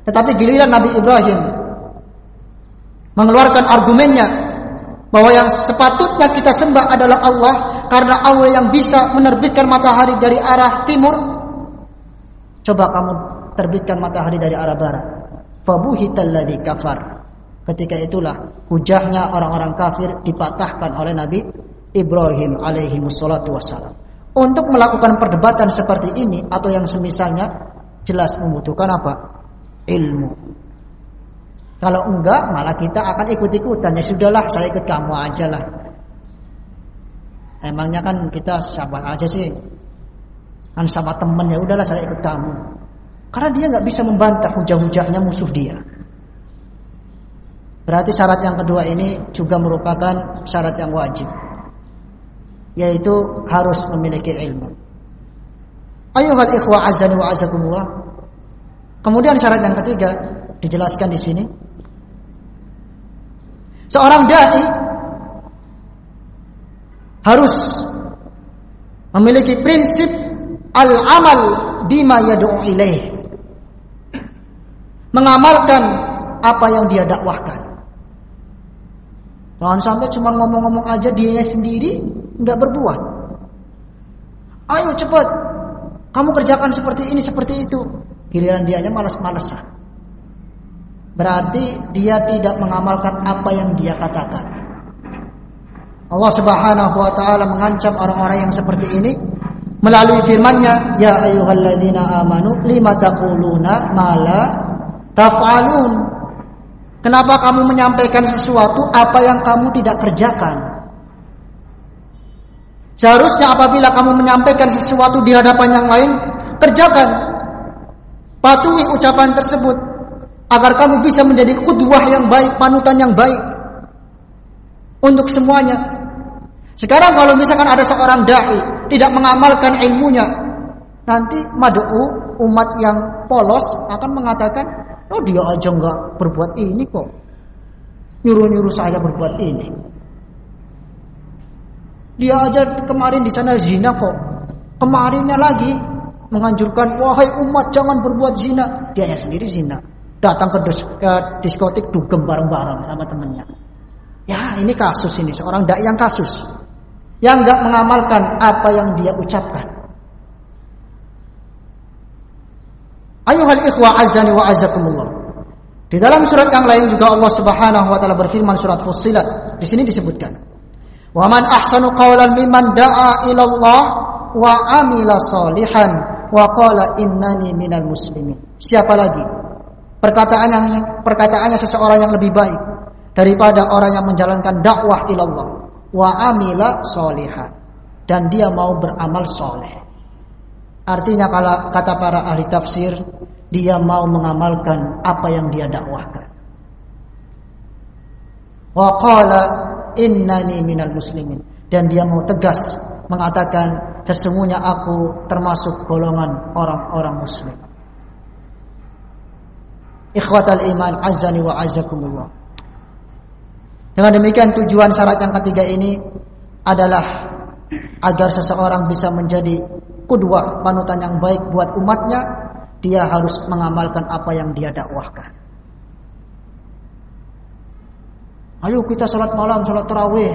Tetapi giliran Nabi Ibrahim mengeluarkan argumennya bahwa yang sepatutnya kita sembah adalah Allah karena Allah yang bisa menerbitkan matahari dari arah timur. Coba kamu terbitkan matahari dari arah barat. Kafar. Ketika itulah hujahnya orang-orang kafir dipatahkan oleh Nabi Ibrahim alaihi wassalatu wassalam. Untuk melakukan perdebatan seperti ini atau yang semisalnya jelas membutuhkan apa? Ilmu. Kalau enggak malah kita akan ikut-ikutan. Ya sudahlah saya ikut kamu aja lah. Emangnya kan kita sabar aja sih. Kan sama temen ya udahlah saya ikut kamu. Karena dia nggak bisa membantah hujah-hujahnya musuh dia. Berarti syarat yang kedua ini juga merupakan syarat yang wajib yaitu harus memiliki ilmu. Ayuhal ikhwa azani wa azakumullah. Kemudian syarat yang ketiga dijelaskan di sini. Seorang dai harus memiliki prinsip al-amal bima yad'u ilaih. Mengamalkan apa yang dia dakwahkan. Jangan sampai cuma ngomong-ngomong aja dia sendiri nggak berbuat. Ayo cepat, kamu kerjakan seperti ini, seperti itu. Giliran dia hanya malas-malasan. Berarti dia tidak mengamalkan apa yang dia katakan. Allah Subhanahu wa taala mengancam orang-orang yang seperti ini melalui firman-Nya, "Ya ayyuhalladzina amanu lima taquluna ma la taf'alun?" Kenapa kamu menyampaikan sesuatu apa yang kamu tidak kerjakan? Seharusnya apabila kamu menyampaikan sesuatu di hadapan yang lain, kerjakan. Patuhi ucapan tersebut agar kamu bisa menjadi kudwah yang baik, panutan yang baik untuk semuanya. Sekarang kalau misalkan ada seorang dai tidak mengamalkan ilmunya, nanti madu umat yang polos akan mengatakan, "Oh, dia aja nggak berbuat ini kok." Nyuruh-nyuruh saya berbuat ini. Dia aja kemarin di sana zina kok. Kemarinnya lagi menganjurkan wahai umat jangan berbuat zina. Dia ya sendiri zina. Datang ke, dis ke diskotik dugem bareng-bareng sama temennya. Ya ini kasus ini seorang dai yang kasus yang nggak mengamalkan apa yang dia ucapkan. Ayuhal ikhwa azani wa azakumullah. Di dalam surat yang lain juga Allah Subhanahu wa taala berfirman surat Fussilat. Di sini disebutkan Wa man ahsanu qawlan mimman da'a ila Allah wa amila salihan wa qala innani minal muslimin. Siapa lagi? Perkataan yang perkataannya seseorang yang lebih baik daripada orang yang menjalankan dakwah ila Allah wa amila salihan dan dia mau beramal soleh. Artinya kalau kata para ahli tafsir, dia mau mengamalkan apa yang dia dakwahkan. Wa qala innani minal muslimin dan dia mau tegas mengatakan sesungguhnya aku termasuk golongan orang-orang muslim. Ikhwatal iman azani wa azakumullah. Dengan demikian tujuan syarat yang ketiga ini adalah agar seseorang bisa menjadi kudwah panutan yang baik buat umatnya, dia harus mengamalkan apa yang dia dakwahkan. Ayo kita sholat malam, sholat terawih.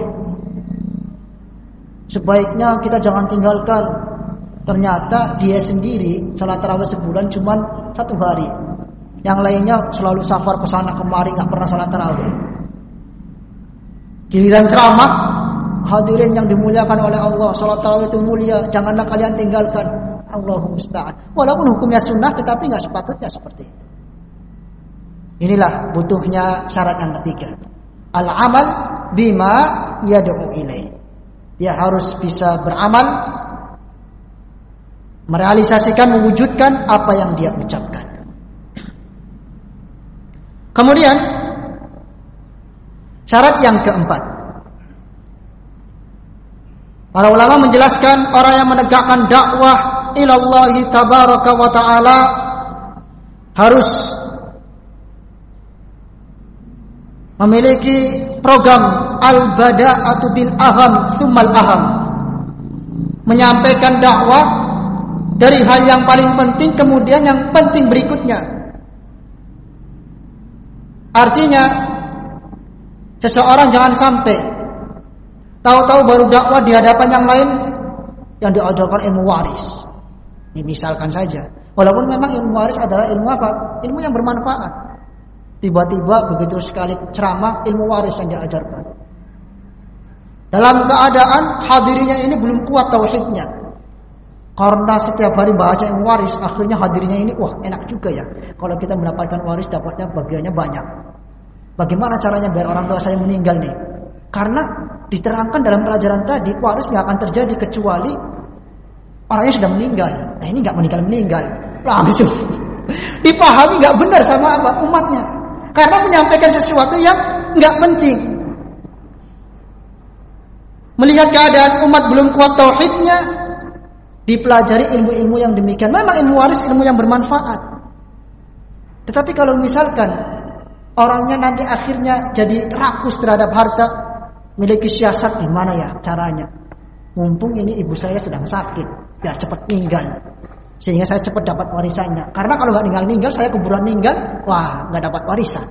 Sebaiknya kita jangan tinggalkan. Ternyata dia sendiri sholat terawih sebulan cuma satu hari. Yang lainnya selalu safar ke sana kemari nggak pernah sholat terawih. Giliran ceramah, hadirin yang dimuliakan oleh Allah, sholat terawih itu mulia, janganlah kalian tinggalkan. Allahumma musta'an. Walaupun hukumnya sunnah, tetapi nggak sepatutnya seperti itu. Inilah butuhnya syarat yang ketiga. Al-amal bima yad'u ilaih. Dia harus bisa beramal merealisasikan mewujudkan apa yang dia ucapkan. Kemudian syarat yang keempat. Para ulama menjelaskan orang yang menegakkan dakwah ilallahi tabaraka wa taala harus memiliki program al-bada'atu bil aham thummal aham menyampaikan dakwah dari hal yang paling penting kemudian yang penting berikutnya. Artinya seseorang jangan sampai tahu-tahu baru dakwah di hadapan yang lain yang diajarkan ilmu waris. Ini misalkan saja. Walaupun memang ilmu waris adalah ilmu apa? Ilmu yang bermanfaat. Tiba-tiba begitu sekali ceramah ilmu waris yang diajarkan. Dalam keadaan hadirinya ini belum kuat tauhidnya. Karena setiap hari baca ilmu waris, akhirnya hadirnya ini, wah enak juga ya. Kalau kita mendapatkan waris, dapatnya bagiannya banyak. Bagaimana caranya biar orang tua saya meninggal nih? Karena diterangkan dalam pelajaran tadi, waris nggak akan terjadi kecuali orangnya sudah meninggal. Nah ini nggak meninggal meninggal, langsung dipahami nggak benar sama apa umatnya. Karena menyampaikan sesuatu yang nggak penting. Melihat keadaan umat belum kuat tauhidnya, dipelajari ilmu-ilmu yang demikian. Memang ilmu waris ilmu yang bermanfaat. Tetapi kalau misalkan orangnya nanti akhirnya jadi rakus terhadap harta, memiliki siasat gimana ya caranya? Mumpung ini ibu saya sedang sakit, biar cepat meninggal. Sehingga saya cepat dapat warisannya. Karena kalau nggak ninggal-ninggal, saya keburuan ninggal, wah nggak dapat warisan.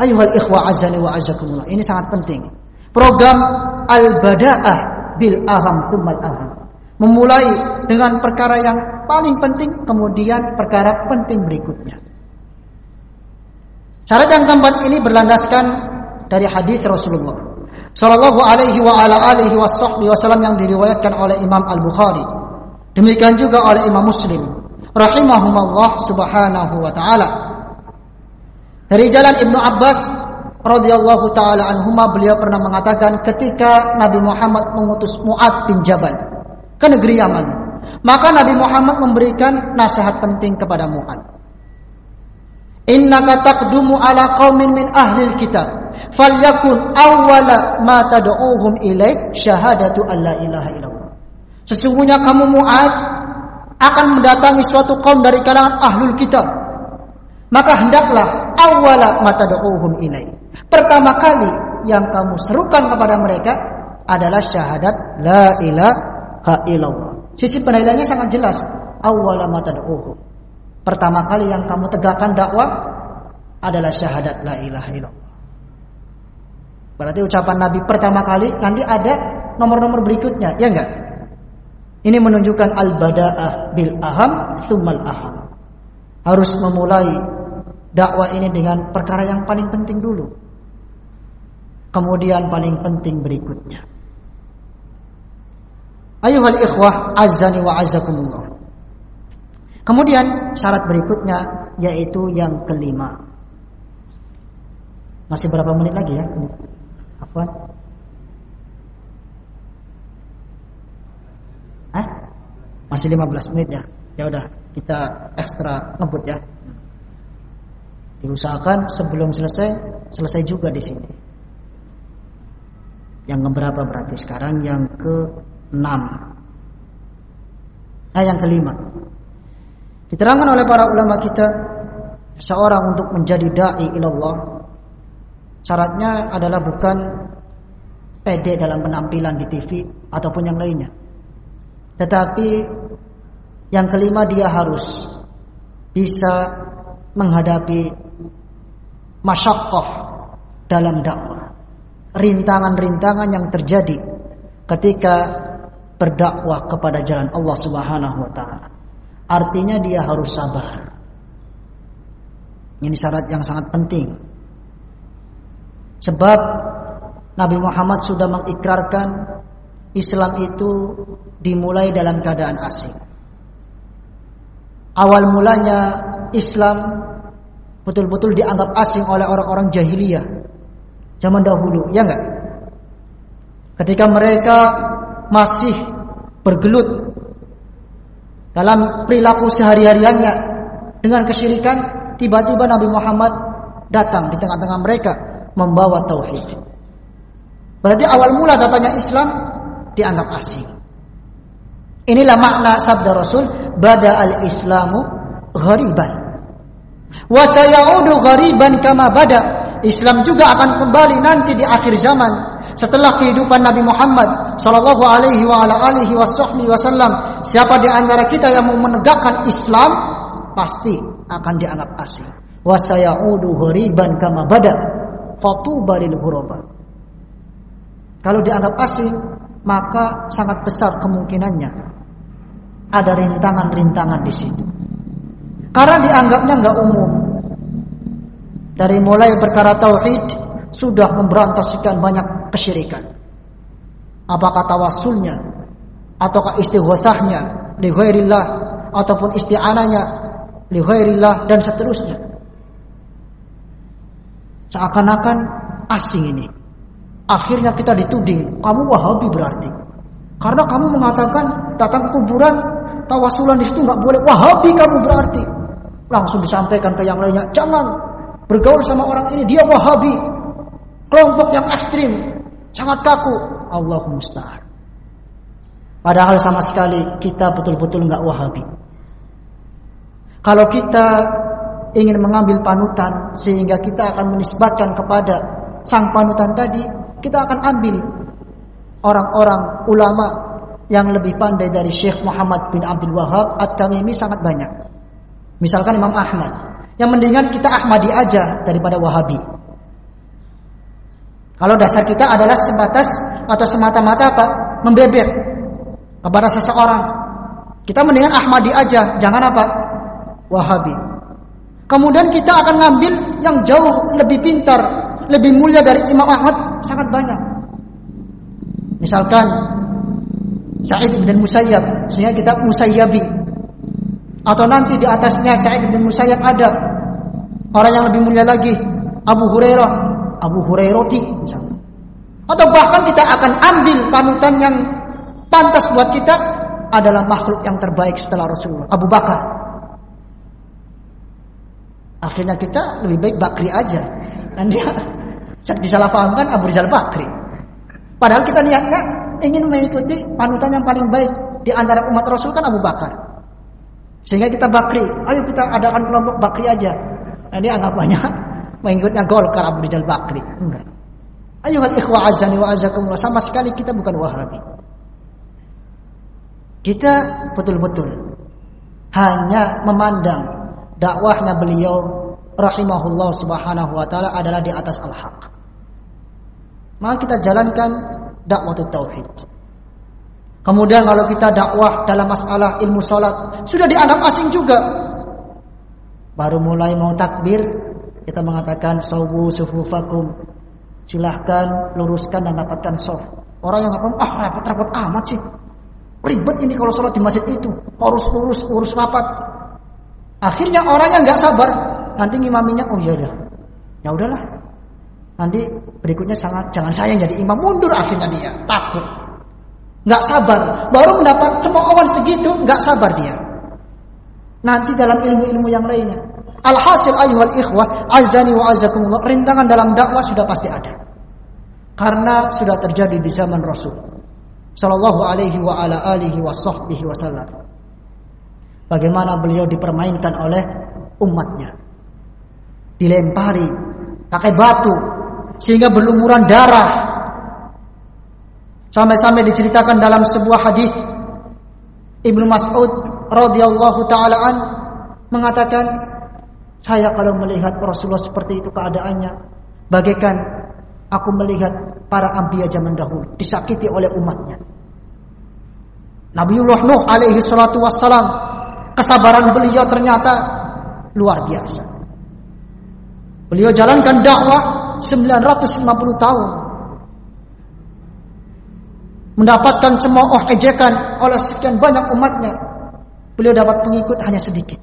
Ayuhal ikhwa azani wa azakumullah. Ini sangat penting. Program Al-Bada'ah bil aham thummal aham. Memulai dengan perkara yang paling penting, kemudian perkara penting berikutnya. Syarat yang keempat ini berlandaskan dari hadis Rasulullah Sallallahu alaihi wa ala alihi wasallam yang diriwayatkan oleh Imam Al-Bukhari. Demikian juga oleh Imam Muslim rahimahumullah subhanahu wa taala. Dari jalan Ibnu Abbas radhiyallahu taala anhuma beliau pernah mengatakan ketika Nabi Muhammad mengutus Muad bin Jabal ke negeri Yaman. Maka Nabi Muhammad memberikan nasihat penting kepada Mu'ad. Innaka taqdumu ala qaumin min ahli kitab. Falyakun awwala ma tad'uuhum ilaih syahadatu alla ilaha illallah. Sesungguhnya kamu Mu'ad akan mendatangi suatu kaum dari kalangan ahlul kitab. Maka hendaklah awwala ma tad'uuhum ilaih. Pertama kali yang kamu serukan kepada mereka adalah syahadat la ilaha illallah. Sisi penilaiannya sangat jelas. Awwala ma Pertama kali yang kamu tegakkan dakwah adalah syahadat la ilaha illallah. Berarti ucapan Nabi pertama kali nanti ada nomor-nomor berikutnya, ya enggak? Ini menunjukkan al-bada'ah bil aham thummal aham. Harus memulai dakwah ini dengan perkara yang paling penting dulu. Kemudian paling penting berikutnya. Ayuhal ikhwah azani wa azakumullah. Kemudian syarat berikutnya yaitu yang kelima. Masih berapa menit lagi ya? Apa? Hah? Masih 15 menit ya. Ya udah, kita ekstra ngebut ya. Diusahakan sebelum selesai selesai juga di sini. Yang keberapa berarti sekarang yang ke enam. Nah yang kelima. Diterangkan oleh para ulama kita seorang untuk menjadi dai ilallah syaratnya adalah bukan pede dalam penampilan di TV ataupun yang lainnya. Tetapi yang kelima dia harus bisa menghadapi masyakoh dalam dakwah. Rintangan-rintangan yang terjadi ketika berdakwah kepada jalan Allah Subhanahu wa taala. Artinya dia harus sabar. Ini syarat yang sangat penting. Sebab Nabi Muhammad sudah mengikrarkan Islam itu dimulai dalam keadaan asing. Awal mulanya Islam betul-betul dianggap asing oleh orang-orang jahiliyah zaman dahulu, ya enggak? Ketika mereka masih bergelut dalam perilaku sehari-hariannya dengan kesyirikan, tiba-tiba Nabi Muhammad datang di tengah-tengah mereka membawa tauhid. Berarti awal mula datangnya Islam dianggap asing. Inilah makna sabda Rasul, bada al-islamu ghariban. Wa sayaudu ghariban kama bada. Islam juga akan kembali nanti di akhir zaman setelah kehidupan Nabi Muhammad sallallahu alaihi wa ala alihi wasallam siapa di antara kita yang mau menegakkan Islam pasti akan dianggap asing. Wa sayaudu ghariban kama bada. Fatuba lil Kalau dianggap asing, maka sangat besar kemungkinannya ada rintangan-rintangan di situ. Karena dianggapnya nggak umum. Dari mulai perkara tauhid sudah memberantas sekian banyak kesyirikan. Apakah tawasulnya ataukah istighatsahnya li ghairillah ataupun isti'ananya li ghairillah dan seterusnya. Seakan-akan asing ini. Akhirnya kita dituding, kamu Wahabi berarti. Karena kamu mengatakan datang ke kuburan tawasulan di situ nggak boleh. Wahabi kamu berarti. Langsung disampaikan ke yang lainnya, jangan bergaul sama orang ini, dia Wahabi. Kelompok yang ekstrim, sangat kaku. Allahumma musta'an. Padahal sama sekali kita betul-betul nggak Wahabi. Kalau kita ingin mengambil panutan sehingga kita akan menisbatkan kepada sang panutan tadi, kita akan ambil orang-orang ulama yang lebih pandai dari Syekh Muhammad bin Abdul Wahab At-Tamimi sangat banyak. Misalkan Imam Ahmad. Yang mendingan kita Ahmadi aja daripada Wahabi. Kalau dasar kita adalah sebatas atau semata-mata apa? Membebek kepada seseorang. Kita mendingan Ahmadi aja, jangan apa? Wahabi. Kemudian kita akan ngambil yang jauh lebih pintar, lebih mulia dari Imam Ahmad sangat banyak. Misalkan Sa'id bin Musayyab, sehingga kita Musayyabi. Atau nanti di atasnya Sa'id bin Musayyab ada orang yang lebih mulia lagi, Abu Hurairah, Abu Hurairoti misalnya. Atau bahkan kita akan ambil panutan yang pantas buat kita adalah makhluk yang terbaik setelah Rasulullah, Abu Bakar. Akhirnya kita lebih baik Bakri aja. Dan dia disalahpahamkan Abu Rizal Bakri. Padahal kita niatnya ingin mengikuti panutan yang paling baik di antara umat Rasul kan Abu Bakar. Sehingga kita Bakri, ayo kita adakan kelompok Bakri aja. Nah, dia anggapannya mengikutnya Golkar Abu Rizal Bakri. Enggak. Ayo kan ikhwa azani wa azakumullah. Sama sekali kita bukan Wahabi. Kita betul-betul hanya memandang dakwahnya beliau rahimahullah subhanahu wa taala adalah di atas al-haq. Maka kita jalankan dakwah tauhid. Kemudian kalau kita dakwah dalam masalah ilmu salat sudah dianggap asing juga. Baru mulai mau takbir kita mengatakan sawu sufufakum. Silahkan luruskan dan dapatkan soft. Orang yang apa? Ah repot-repot amat sih. Ribet ini kalau sholat di masjid itu harus lurus lurus rapat. Akhirnya orang yang nggak sabar nanti ngimaminya oh iya udah ya udahlah Nanti berikutnya sangat jangan saya yang jadi imam mundur akhirnya dia takut. Nggak sabar, baru mendapat cemoohan segitu, nggak sabar dia. Nanti dalam ilmu-ilmu yang lainnya. Alhasil ayuhal ikhwah, azani wa azakumullah, rintangan dalam dakwah sudah pasti ada. Karena sudah terjadi di zaman Rasul sallallahu alaihi wa ala alihi wa sahbihi wasallam. Bagaimana beliau dipermainkan oleh umatnya. Dilempari pakai batu, sehingga berlumuran darah. Sampai-sampai diceritakan dalam sebuah hadis Ibnu Mas'ud radhiyallahu taala an mengatakan saya kalau melihat Rasulullah seperti itu keadaannya bagaikan aku melihat para anbiya zaman dahulu disakiti oleh umatnya. Nabiullah Nuh alaihi salatu wassalam kesabaran beliau ternyata luar biasa. Beliau jalankan dakwah 950 tahun. Mendapatkan cemooh ejekan oleh sekian banyak umatnya. Beliau dapat pengikut hanya sedikit.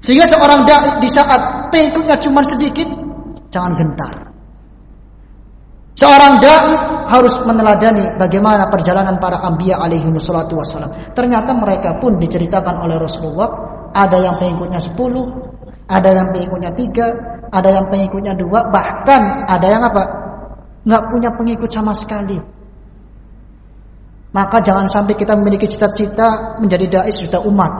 Sehingga seorang dai di saat pengikutnya cuma sedikit jangan gentar. Seorang dai harus meneladani bagaimana perjalanan para anbiya alaihi wassalatu wassalam. Ternyata mereka pun diceritakan oleh Rasulullah ada yang pengikutnya 10 ada yang pengikutnya tiga, ada yang pengikutnya dua, bahkan ada yang apa? Nggak punya pengikut sama sekali. Maka jangan sampai kita memiliki cita-cita menjadi dai juta umat.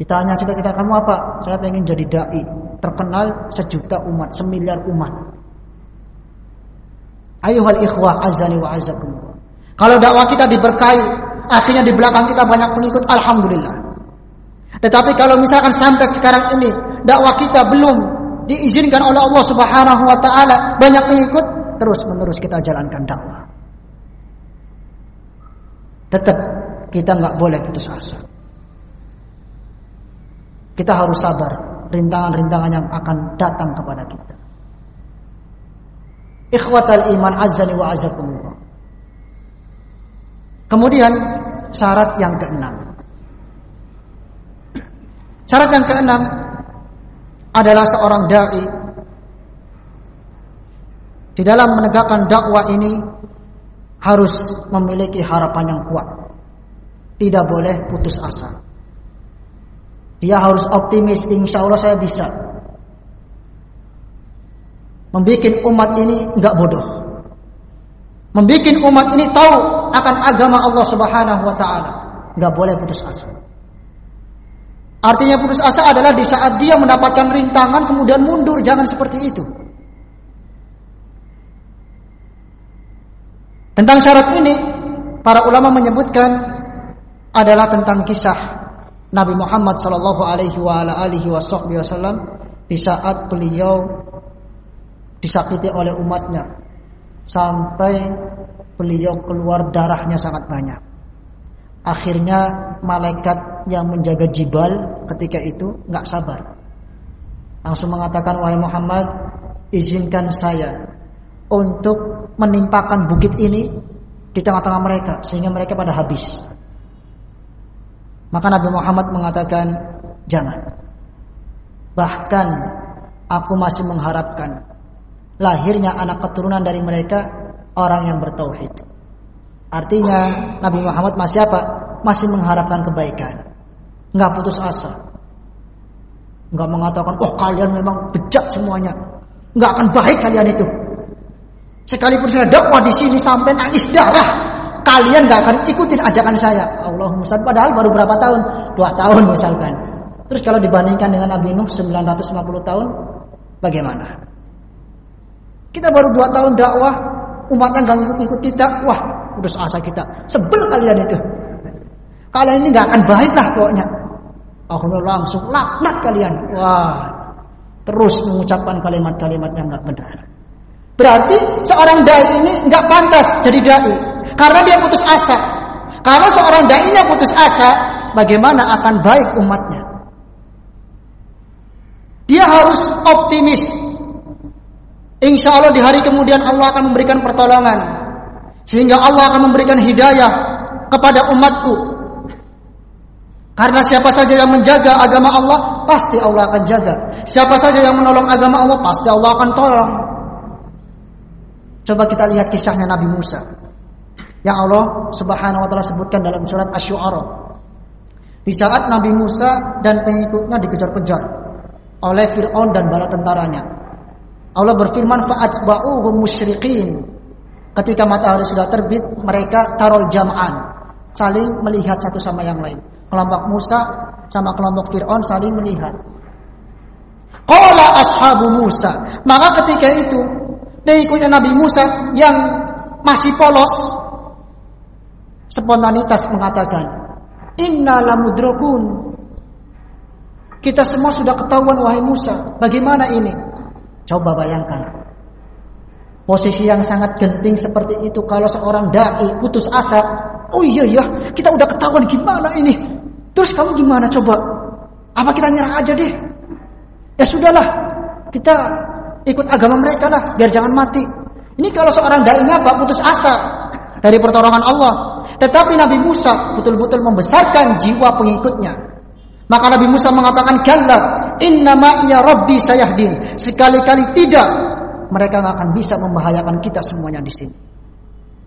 Ditanya cita-cita kamu apa? Saya pengen jadi dai, terkenal sejuta umat, semiliar umat. Ayuhal ikhwah azani wa azakum. Kalau dakwah kita diberkahi, akhirnya di belakang kita banyak pengikut, alhamdulillah. Tetapi kalau misalkan sampai sekarang ini dakwah kita belum diizinkan oleh Allah Subhanahu wa taala, banyak pengikut, terus-menerus kita jalankan dakwah. Tetap kita nggak boleh putus asa. Kita harus sabar rintangan-rintangan yang akan datang kepada kita. Ikhwatal iman azani wa azakumullah. Kemudian syarat yang keenam. Syarat yang keenam adalah seorang dai di dalam menegakkan dakwah ini harus memiliki harapan yang kuat. Tidak boleh putus asa. Dia harus optimis, insya Allah saya bisa. Membikin umat ini nggak bodoh. Membikin umat ini tahu akan agama Allah Subhanahu wa taala. Nggak boleh putus asa. Artinya putus asa adalah di saat dia mendapatkan rintangan kemudian mundur, jangan seperti itu. Tentang syarat ini, para ulama menyebutkan adalah tentang kisah Nabi Muhammad sallallahu alaihi wasallam di saat beliau disakiti oleh umatnya sampai beliau keluar darahnya sangat banyak. Akhirnya malaikat yang menjaga jibal ketika itu nggak sabar. Langsung mengatakan wahai Muhammad, izinkan saya untuk menimpakan bukit ini di tengah-tengah mereka sehingga mereka pada habis. Maka Nabi Muhammad mengatakan jangan. Bahkan aku masih mengharapkan lahirnya anak keturunan dari mereka orang yang bertauhid. Artinya Nabi Muhammad masih apa? Masih mengharapkan kebaikan. Enggak putus asa. Enggak mengatakan, "Oh, kalian memang bejat semuanya." Enggak akan baik kalian itu. Sekalipun saya dakwah di sini sampai nangis darah, kalian gak akan ikutin ajakan saya. Allah Musa padahal baru berapa tahun? Dua tahun misalkan. Terus kalau dibandingkan dengan Nabi Nuh 950 tahun, bagaimana? Kita baru dua tahun dakwah, umatnya gak ikut-ikut kita, wah putus asa kita. Sebel kalian itu. Kalian ini gak akan baik lah pokoknya. Akhirnya langsung laknat kalian. Wah, terus mengucapkan kalimat-kalimat yang gak benar. Berarti seorang dai ini nggak pantas jadi dai karena dia putus asa. Karena seorang dai nya putus asa, bagaimana akan baik umatnya? Dia harus optimis. Insya Allah di hari kemudian Allah akan memberikan pertolongan. Sehingga Allah akan memberikan hidayah kepada umatku. Karena siapa saja yang menjaga agama Allah, pasti Allah akan jaga. Siapa saja yang menolong agama Allah, pasti Allah akan tolong. Coba kita lihat kisahnya Nabi Musa. Yang Allah Subhanahu wa taala sebutkan dalam surat Asy-Syu'ara. Di saat Nabi Musa dan pengikutnya dikejar-kejar oleh Firaun dan bala tentaranya. Allah berfirman fa'atba'uhum musyriqin. Ketika matahari sudah terbit, mereka taruh jam'an, saling melihat satu sama yang lain. Kelompok Musa sama kelompok Firaun saling melihat. Qala ashabu Musa. Maka ketika itu pengikutnya Nabi Musa yang masih polos spontanitas mengatakan inna lamudrokun kita semua sudah ketahuan wahai Musa bagaimana ini coba bayangkan posisi yang sangat genting seperti itu kalau seorang dai putus asa oh iya iya kita udah ketahuan gimana ini terus kamu gimana coba apa kita nyerah aja deh ya sudahlah kita ikut agama mereka lah biar jangan mati. Ini kalau seorang dai apa putus asa dari pertolongan Allah. Tetapi Nabi Musa betul-betul membesarkan jiwa pengikutnya. Maka Nabi Musa mengatakan, "Kalla, inna ma'iya rabbi sayahdin." Sekali-kali tidak mereka nggak akan bisa membahayakan kita semuanya di sini.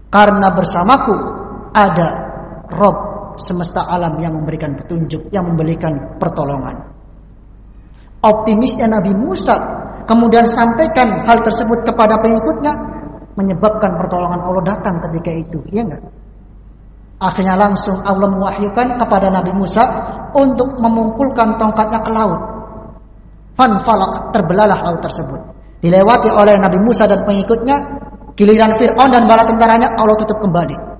Karena bersamaku ada Rob semesta alam yang memberikan petunjuk, yang memberikan pertolongan. Optimisnya Nabi Musa kemudian sampaikan hal tersebut kepada pengikutnya menyebabkan pertolongan Allah datang ketika itu iya enggak akhirnya langsung Allah mewahyukan kepada Nabi Musa untuk memungkulkan tongkatnya ke laut fan falak terbelalah laut tersebut dilewati oleh Nabi Musa dan pengikutnya giliran Fir'aun dan bala tentaranya Allah tutup kembali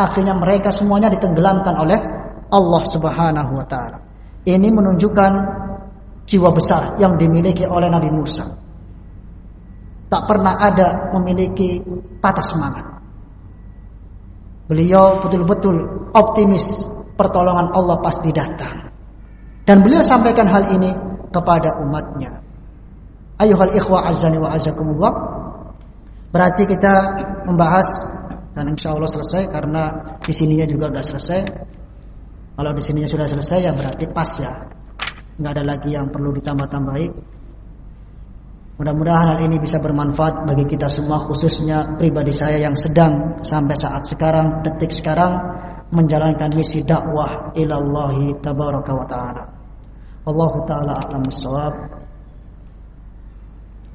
Akhirnya mereka semuanya ditenggelamkan oleh Allah Subhanahu wa taala. Ini menunjukkan jiwa besar yang dimiliki oleh Nabi Musa. Tak pernah ada memiliki patah semangat. Beliau betul-betul optimis pertolongan Allah pasti datang. Dan beliau sampaikan hal ini kepada umatnya. Ayuhal ikhwa azani wa azakumullah. Berarti kita membahas dan insya Allah selesai karena di sininya juga sudah selesai. Kalau di sininya sudah selesai ya berarti pas ya. Nggak ada lagi yang perlu ditambah-tambahi. Mudah-mudahan hal ini bisa bermanfaat bagi kita semua khususnya pribadi saya yang sedang sampai saat sekarang detik sekarang menjalankan misi dakwah ilallahi tabaraka wa taala. Allah taala a'lam.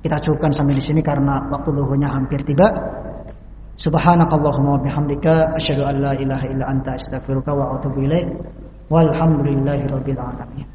Kita cukupkan sampai di sini karena waktu luhunya hampir tiba. Subhanakallahumma wa bihamdika asyhadu an la ilaha illa anta astaghfiruka wa atubu ilaik. Walhamdulillahirabbil alamin.